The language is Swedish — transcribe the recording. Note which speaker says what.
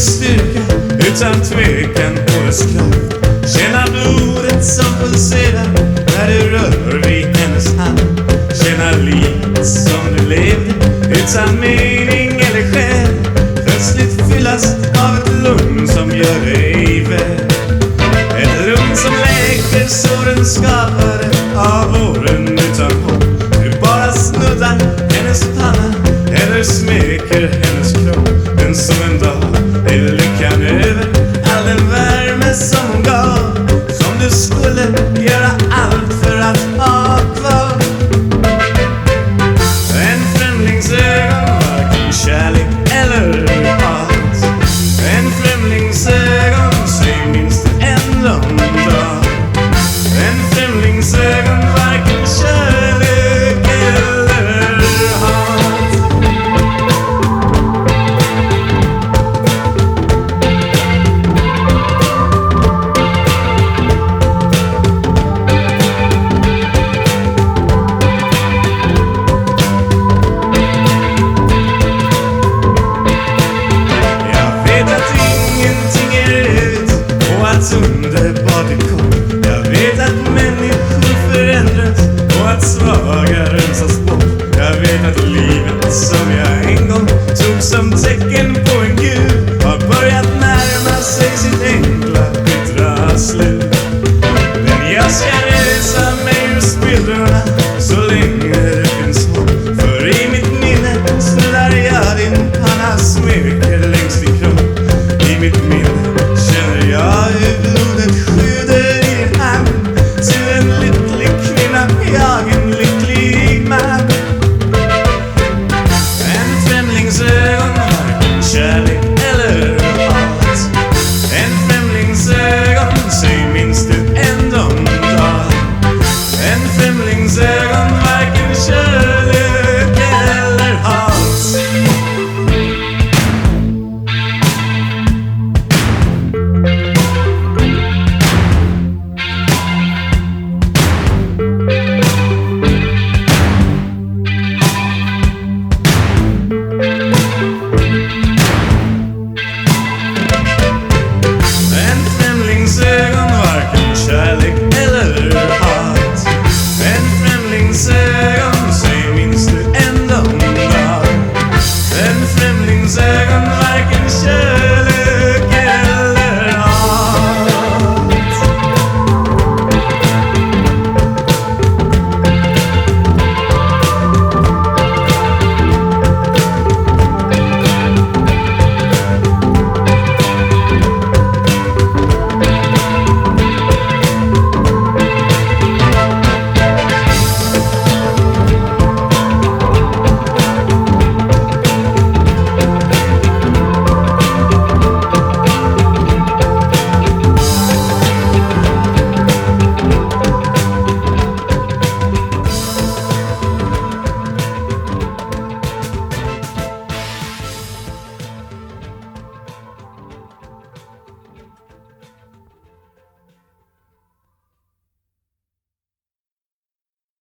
Speaker 1: styrka utan tvekan på dess kraft. Känna blodet som pulserar när du rör vid hennes hand. Känna livet som du levde utan mening eller skäl. Plötsligt fyllas av ett lugn som gör dig väl. Ett lugn som läker såren skapade av våren och att svaga rensas bort. Jag vet att livet så